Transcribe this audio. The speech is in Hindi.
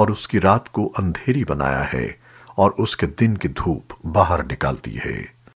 और उसकी रात को अंधेरी बनाया है और उसके दिन की धूप बाहर निकालती है।